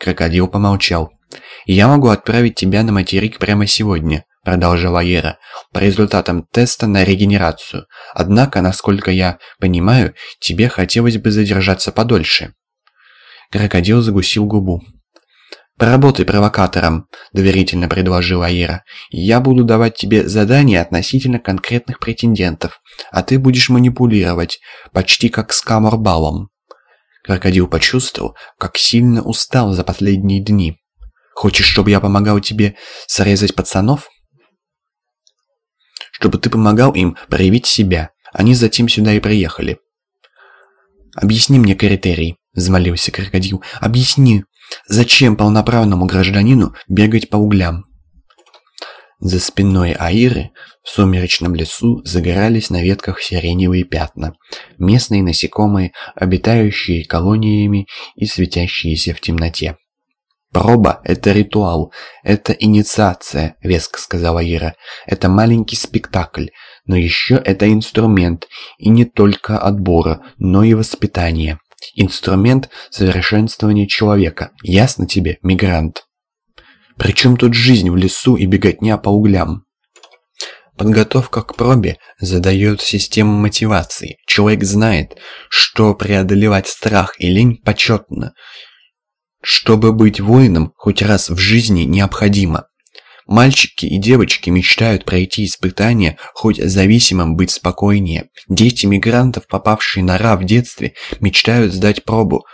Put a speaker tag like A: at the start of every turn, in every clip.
A: Крокодил помолчал. «Я могу отправить тебя на материк прямо сегодня», — продолжила Ера, «по результатам теста на регенерацию. Однако, насколько я понимаю, тебе хотелось бы задержаться подольше». Крокодил загусил губу. «Поработай провокатором», — доверительно предложила Ира. «Я буду давать тебе задания относительно конкретных претендентов, а ты будешь манипулировать, почти как с Каморбалом». Крокодил почувствовал, как сильно устал за последние дни. «Хочешь, чтобы я помогал тебе срезать пацанов?» «Чтобы ты помогал им проявить себя. Они затем сюда и приехали». «Объясни мне критерий», — взмолился крокодил. «Объясни, Зачем полноправному гражданину бегать по углям? За спиной Аиры в сумеречном лесу загорались на ветках сиреневые пятна. Местные насекомые, обитающие колониями и светящиеся в темноте. «Проба — это ритуал, это инициация», — веско сказала Ира. «Это маленький спектакль, но еще это инструмент, и не только отбора, но и воспитания. Инструмент совершенствования человека. Ясно тебе, мигрант? Причем тут жизнь в лесу и беготня по углям? Подготовка к пробе задает систему мотивации. Человек знает, что преодолевать страх и лень почетно. Чтобы быть воином хоть раз в жизни необходимо. Мальчики и девочки мечтают пройти испытания, хоть зависимым быть спокойнее. Дети мигрантов, попавшие на РА в детстве, мечтают сдать пробу.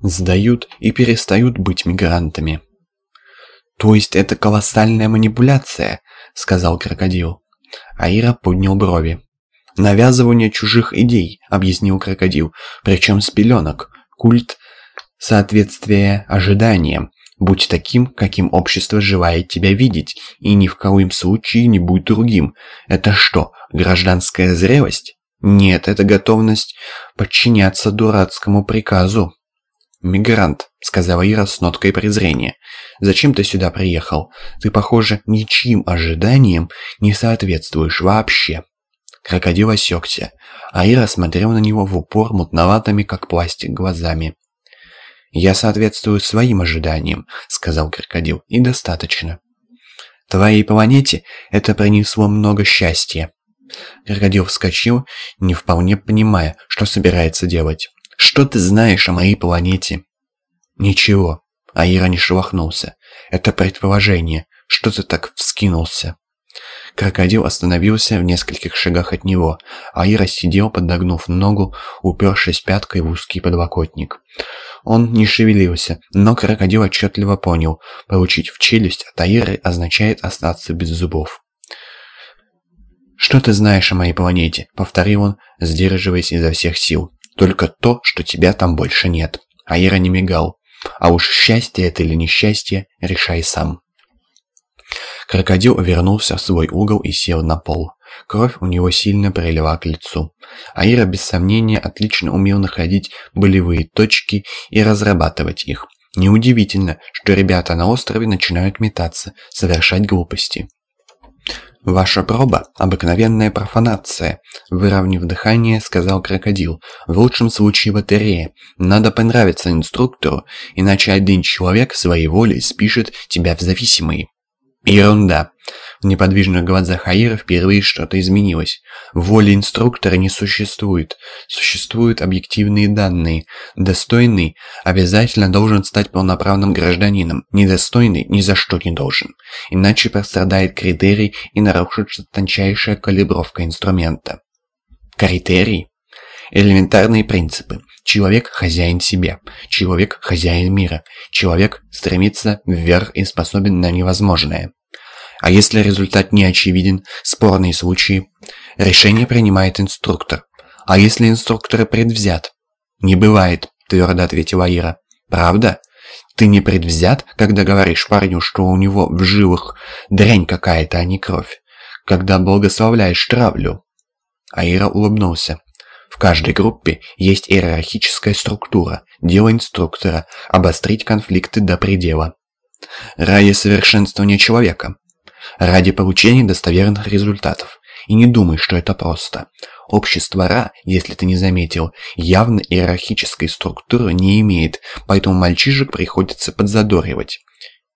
A: Сдают и перестают быть мигрантами. «То есть это колоссальная манипуляция?» — сказал крокодил. Аира поднял брови. «Навязывание чужих идей», — объяснил крокодил, причем с пеленок. Культ соответствия ожиданиям. Будь таким, каким общество желает тебя видеть, и ни в коем случае не будь другим. Это что, гражданская зрелость? Нет, это готовность подчиняться дурацкому приказу. «Мигрант», — сказала Ира с ноткой презрения. «Зачем ты сюда приехал? Ты, похоже, ничьим ожиданиям не соответствуешь вообще». Крокодил осекся, а Ира смотрел на него в упор мутноватыми, как пластик, глазами. «Я соответствую своим ожиданиям», — сказал крокодил, — «и достаточно». «Твоей планете это принесло много счастья». Крокодил вскочил, не вполне понимая, что собирается делать. «Что ты знаешь о моей планете?» «Ничего». Аира не шелохнулся. «Это предположение. Что ты так вскинулся?» Крокодил остановился в нескольких шагах от него. Аира сидел, подогнув ногу, упершись пяткой в узкий подлокотник. Он не шевелился, но крокодил отчетливо понял, получить в челюсть от Аиры означает остаться без зубов. «Что ты знаешь о моей планете?» — повторил он, сдерживаясь изо всех сил. «Только то, что тебя там больше нет». Аира не мигал. «А уж счастье это или несчастье, решай сам». Крокодил вернулся в свой угол и сел на пол. Кровь у него сильно прилила к лицу. Аира, без сомнения, отлично умел находить болевые точки и разрабатывать их. Неудивительно, что ребята на острове начинают метаться, совершать глупости. «Ваша проба – обыкновенная профанация», – выровняв дыхание, сказал крокодил. «В лучшем случае батарея. Надо понравиться инструктору, иначе один человек своей волей спишет тебя в зависимые». Ерунда. В неподвижных глазах Аира впервые что-то изменилось. Воли инструктора не существует. Существуют объективные данные. Достойный обязательно должен стать полноправным гражданином. Недостойный ни за что не должен. Иначе пострадает критерий и нарушится тончайшая калибровка инструмента. Критерий? Элементарные принципы. Человек – хозяин себя. Человек – хозяин мира. Человек стремится вверх и способен на невозможное. А если результат не очевиден, спорные случаи, решение принимает инструктор. А если инструктор предвзят? Не бывает, твердо ответила Ира. Правда? Ты не предвзят, когда говоришь парню, что у него в жилах дрянь какая-то, а не кровь. Когда благословляешь травлю. Аира улыбнулся. В каждой группе есть иерархическая структура, дело инструктора – обострить конфликты до предела. Ради совершенствования человека ради получения достоверных результатов. И не думай, что это просто. Общество Ра, если ты не заметил, явно иерархической структуры не имеет, поэтому мальчишек приходится подзадоривать.